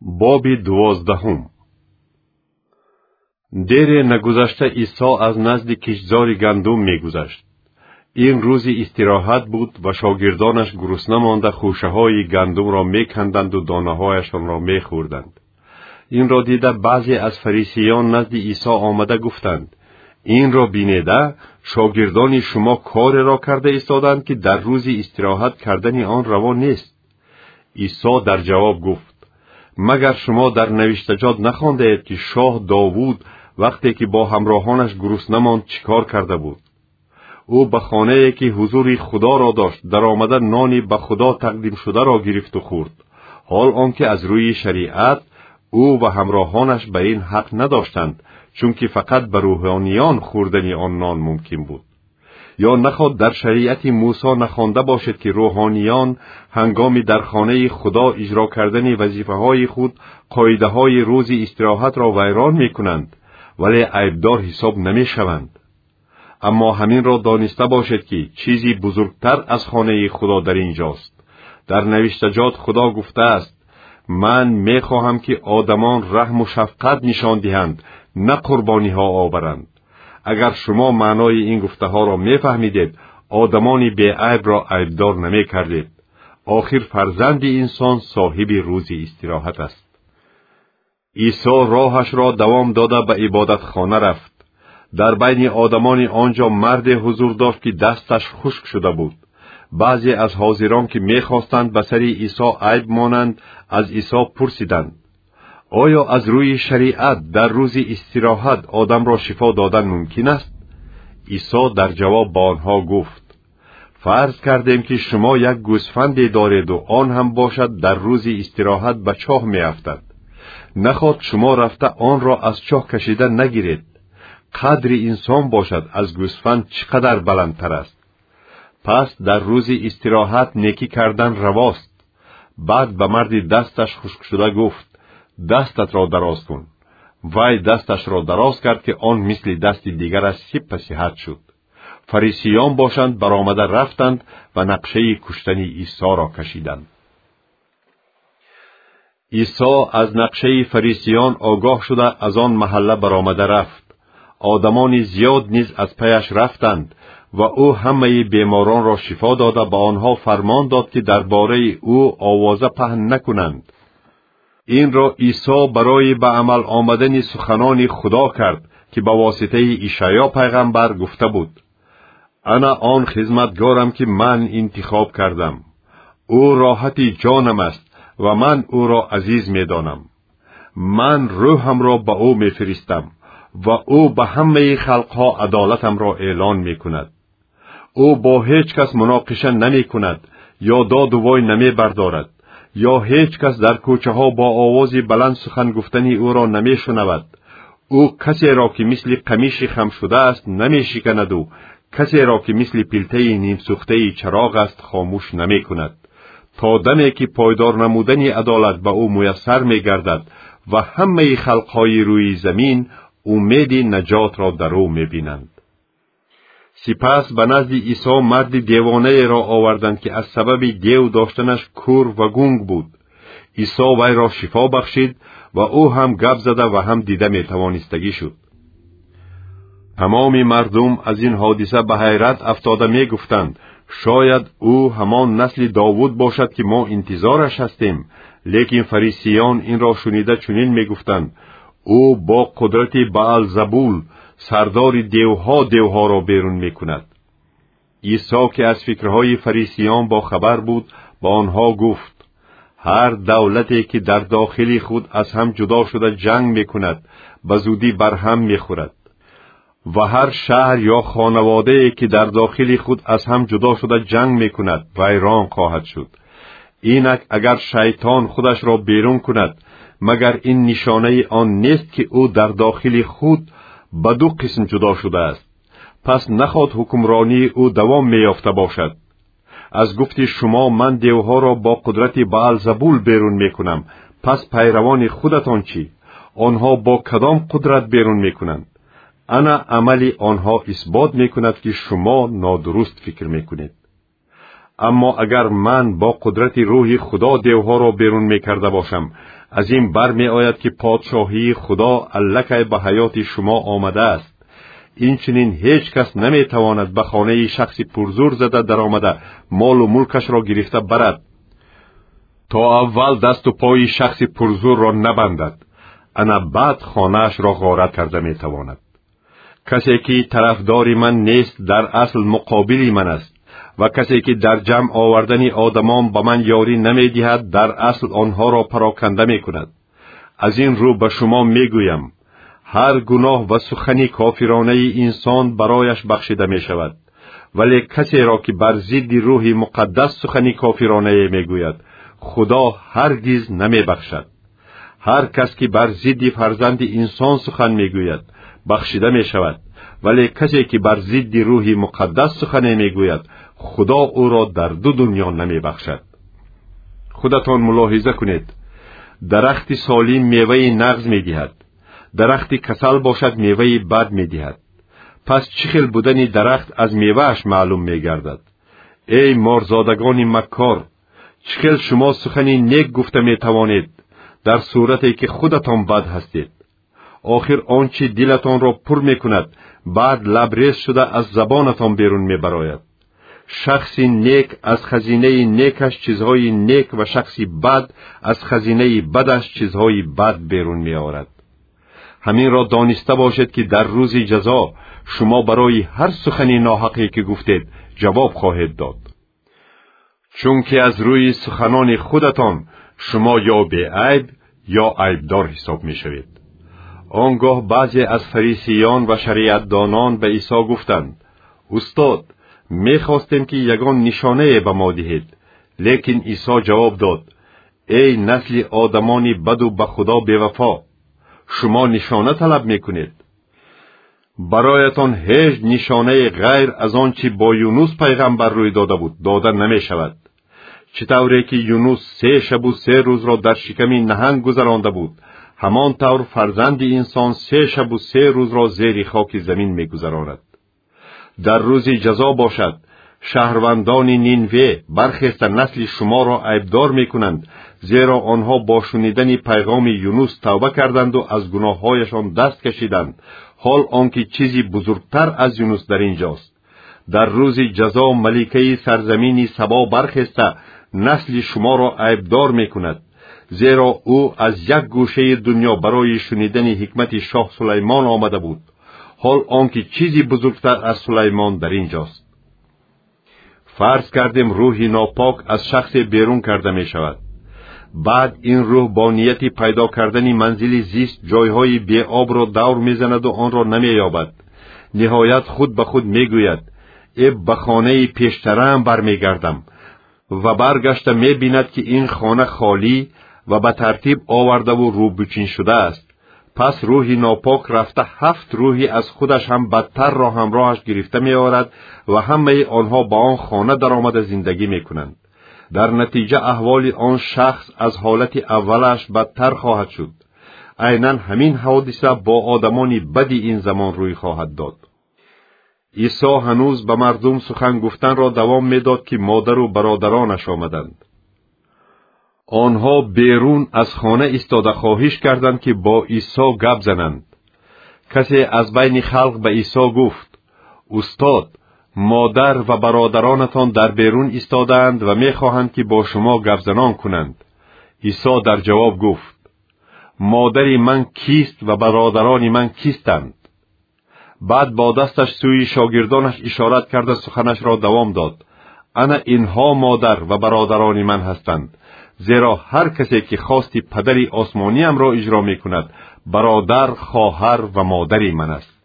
боби дувоздаҳум дере нагузашта исо аз назди киштзори гандум мегузашт. Ин рӯзи истироҳат буд ва шогирдонаш гурусна монда хушаҳои гандумро меканданду донаҳояшонро мехӯрданд. Инро дида баъзе аз фарисиён назди исо омада гуфтанд. Инро бинеда шогирдони шумо кореро карда истоданд ки дар рӯзи истироҳат кардани он раво нест. Исо дар ҷавоб гуфт магар шумо дар навиштаҷот нахондаед ки шоҳ довуд вақте ки бо ҳамроҳонаш гурусна монд чӣ кор карда буд? Ӯ ба хонае ки ҳузури худоро дошт даромада нони ба худо тақдимшударо гирифту хӯрд ҳол он ки аз рӯи шариат ӯ ва ҳамроҳонаш ба ин ҳақ надоштанд чунки фақат ба рӯҳониён хӯрдани он нон мумкин буд ё наход дар шариати мусо нахонда бошед ки рӯҳониён ҳангоми дар хонаи худо иҷро кардани вазифаҳои худ қоидаҳои рӯзи истироҳатро вайрон мекунанд вале айбдор ҳисоб намешаванд аммо ҳаминро дониста бошед ки чизи бузургтар аз хонаи худо дар ин ҷост дар навиштаҷот худо гуфтааст ман мехоҳам ки одамон раҳму шафқат нишон диҳанд на қурбониҳо оваранд агар шумо маънои ин гуфтаҳоро мефаҳмидед одамони беайбро айбдор намекардед. Охир фарзанди инсон соҳиби рӯзи истироҳат аст. Исо роҳашро давом дода ба ибодатхона рафт. Дар байни одамони он ҷо марде ҳузур дошт ки дасташ хушк шуда буд. Баъзе аз ҳозирон ки мехостанд ба сари исо айб монанд аз исо пурсиданд оё аз рӯи шариат дар рӯзи истироҳат одамро шифо додан мумкин аст? Исо дар ҷавоб ба онҳо гуфт фарз кардем ки шумо як гӯсфанде дореду он ҳам бошад дар рӯзи истироҳат ба чоҳ меафтад. Наход шумо рафта онро аз чоҳ кашида нагиред. Қадри инсон бошад аз гӯсфанд чӣ қадар баландтар аст. Пас дар рӯзи истироҳат некӣ кардан равост. Баъд ба марди дасташ хушкшуда гуфт дастатро дароз кун. Вай дасташро дароз кард ки он мисли дасти дигараш сиппа сиҳат шуд. Фарисиён бошанд баромада рафтанд ва нақшаи куштани исоро кашиданд. Исо аз нақшаи фарисиён огоҳ шуда аз он маҳалла баромада рафт. Одамони зиёд низ аз паяш рафтанд ва ӯ ҳамаи беморонро шифо дода ба онҳо фармон дод ки дар бораи ӯ овоза паҳн накунанд инро исо барои ба амал омадани суханони худо кард ки ба воситаи ишаъё пайғамбар гуфта буд ана он хизматгорам ки ман интихоб кардам ӯ роҳати ҷонам аст ва ман ӯро азиз медонам ман рӯҳамро ба ӯ мефиристам ва ӯ ба ҳамаи халқҳо адолатамро эълон мекунад ӯ бо ҳеҷ кас муноқиша намекунад ё доду вой намебардорад ё ҳеҷ кас дар кӯчаҳо бо овози баланд сухан гуфтани ӯро намешунавад. Ӯ касеро ки мисли қамиши хам шудааст намешиканаду. Касеро ки мисли пилтаи нимсӯхтаи чароғ аст хомӯш намекунад. То даме ки пойдор намудани адолат ба ӯ муяссар мегардад ва ҳамаи халқҳои рӯи замин умеди наҷотро дар ӯ мебинанд сипас ба назди исо марди девонаеро оварданд ки аз сабаби дев доштанаш кур ва гунг буд. Исо вайро шифо бахшид ва ӯ ҳам гап зада ва ҳам дида метавонистагӣ шуд. Тамоми мардум аз ин ҳодиса ба ҳайрат афтода мегуфтанд шояд ӯ ҳамон насли довуд бошад ки мо интизораш ҳастем. Лекин фарисиён инро шунида чунин мегуфтанд. Ӯ бо қудрати баалзабул сардори девҳо девҳоро берун мекунад исо ки аз фикрҳои фарисиён бохабар буд ба онҳо гуфт ҳар давлате ки дар дохили худ аз ҳам ҷудо шуда ҷанг мекунад ба зудӣ бар ҳам мехӯрад ва ҳар шаҳр ё хонаводае ки дар дохили худ аз ҳам ҷудо шуда ҷанг мекунад вайрон хоҳад шуд инак агар шайтон худашро берун кунад магар ин нишонаи он нест ки ӯ дар дохили худ ба ду қисм ҷудо шудааст. Пас наход ҳукмронии ӯ давом меёфта бошад. Аз гуфти шумо ман девҳоро бо қудрати баалзабул берун мекунам. Пас пайравони худатон чӣ? Онҳо бо кадом қудрат берун мекунанд. Ана амали онҳо исбот мекунад ки шумо нодуруст фикр мекунед. Аммо агар ман бо қудрати рӯҳи худо девҳоро берун мекарда бошам аз ин бармеояд ки подшоҳии худо аллакай ба ҳаёти шумо омадааст. Инчунин ҳеҷ кас наметавонад ба хонаи шахси пурзӯр зада даромада молу мулкашро гирифта барад. То аввал дасту пои шахси пурзӯрро набандад. Ана баъд хонаашро ғорат карда метавонад. Касе ки тарафдори ман нест дар асл муқобили ман аст. می تواند کسی که طرفدار من نیست در اصل مقابلی من است و کسی که در جمع آوردن آدمان به من یاری نمی دهد در اصل آنها را پراکنده می کند. از این رو به شما می گویم هر گناه و سخنی کافرانه انسان برایش بخشیده می شود. ولی کسی را که بر ضد روح مقدس سخنی کافرانه می گوید خدا هرگز نمی بخشد. هر کس که بر ضد فرزند انسان سخن می گوید بخشیده می شود. ولی کسی که بر ضد روح مقدس سخن می گوید خدا او را در دو دنیا نمی بخشد. خودتان ملاحظه کنید. درخت سالیم میوه نغز می دهد. درخت کسل باشد میوه بد می دهد. پس چخل بودن درخت از میوهش معلوم می گردد. ای مرزادگان مکار چخل شما سخنی نیک گفته می توانید در صورتی که خودتان بد هستید. آخر آنچه دلتان را پر می کند بعد لبریز شده از زبانتان بیرون می براید. шахси нек аз хазинаи некаш чизҳои нек ва шахси бад аз хазинаи бадаш чизҳои бад берун меорад. Ҳаминро дониста бошед ки дар рӯзи ҷазо шумо барои ҳар сухани ноҳақе ки гуфтед ҷавоб хоҳед дод. Чунки аз рӯи суханони худатон шумо ё беайб ё айбдор ҳисоб мешавед. Он гоҳ баъзе аз фарисиён ва шариатдонон ба исо гуфтанд устод мехостем ки ягон нишонае ба мо диҳед. Лекин исо ҷавоб дод. Эй насли одамони баду ба худо бевафо шумо нишона талаб мекунед. Бароятон ҳеҷ нишонае ғайр аз он чи бо юнус пайғамбар рӯй дода буд дода намешавад. Чӣ тавре ки юнус се шабу се рӯзро дар шиками наҳанг гузаронда буд ҳамон тавр фарзанди инсон се шабу се рӯзро зери хоки замин мегузаронад дар рӯзи ҷазо бошад. Шаҳрвандони нинве бархеста насли шуморо айбдор мекунанд зеро онҳо бо шунидани пайғоми юнус тавба карданду аз гуноҳҳояшон даст кашиданд. Ҳол он ки чизи бузургтар аз юнус дар ин ҷост дар рӯзи ҷазо маликаи сарзамини сабо бархеста насли шуморо айбдор мекунад. Зеро ӯ аз як гӯшаи дунё барои шунидани ҳикмати шоҳ сулаймон омада буд ҳол он ки чизи бузургтар аз сулаймон дар ин ҷост. Фарз кардем рӯҳи нопок аз шахсе берун карда мешавад. Баъд ин рӯҳ бо нияти пайдо кардани манзили зист ҷойҳои беобро давр мезанаду онро намеёбад. Ниҳоят худ ба худ мегӯяд. Э ба хонаи пештараам бармегардам ва баргашта мебинад ки ин хона холӣ ва ба тартиб овардаву рӯбучин шудааст пас рӯҳи нопок рафта ҳафт рӯҳи аз худаш ҳам бадтарро ҳамроҳаш гирифта меорад ва ҳамаи онҳо ба он хона даромада зиндагӣ мекунанд. Дар натиҷа аҳволи он шахс аз ҳолати аввалаш бадтар хоҳад шуд. Айнан ҳамин ҳодиса бо одамони бади ин замон рӯй хоҳад дод. Исо ҳанӯз ба мардум сухан гуфтанро давом медод ки модару бародаронаш омаданд. آنها بیرون از خانه ایستاده خواهش کردند که با عیسی گپ زنند کسی از بین خلق به عیسی گفت استاد مادر و برادرانتان در بیرون ایستادند و میخواهند که با شما گپ زنان کنند عیسی در جواب گفت مادری من کیست و برادران من کیستند بعد با دستش سوی شاگردانش اشارت کرده سخنش را دوام داد انا اینها مادر و برادران من هستند зеро ҳар касе ки хости падари осмониамро иҷро мекунад. Бародар хоҳар ва модари ман аст.